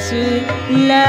सुला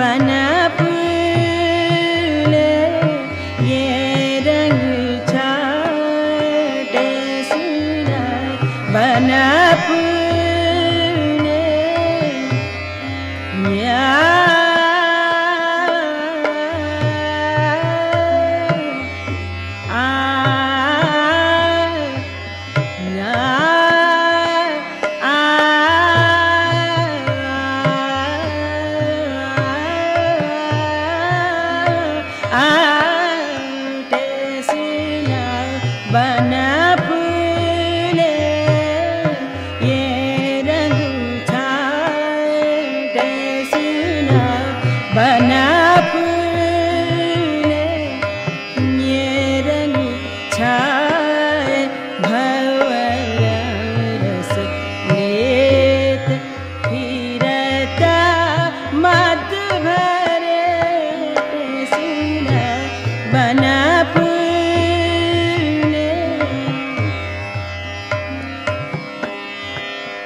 ربنا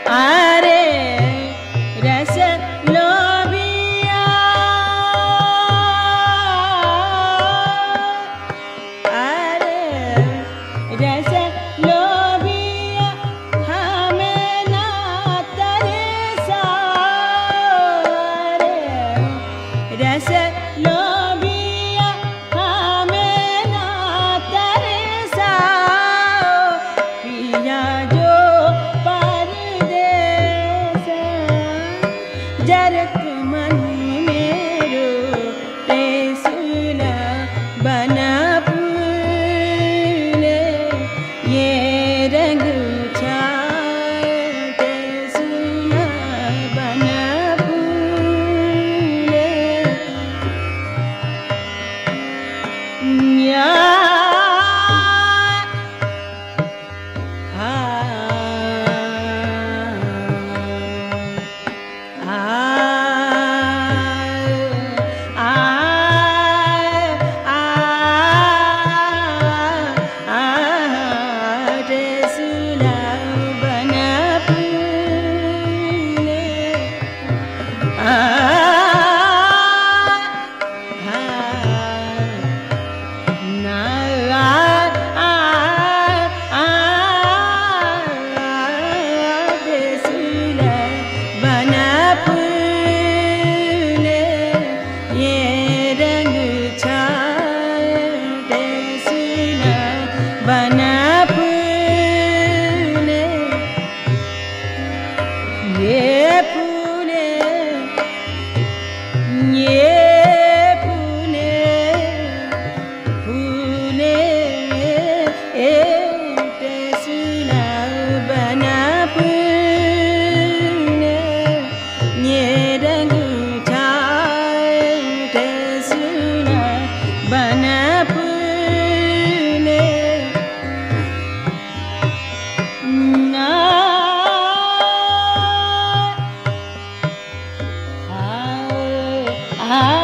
Ah. My. ना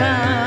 time.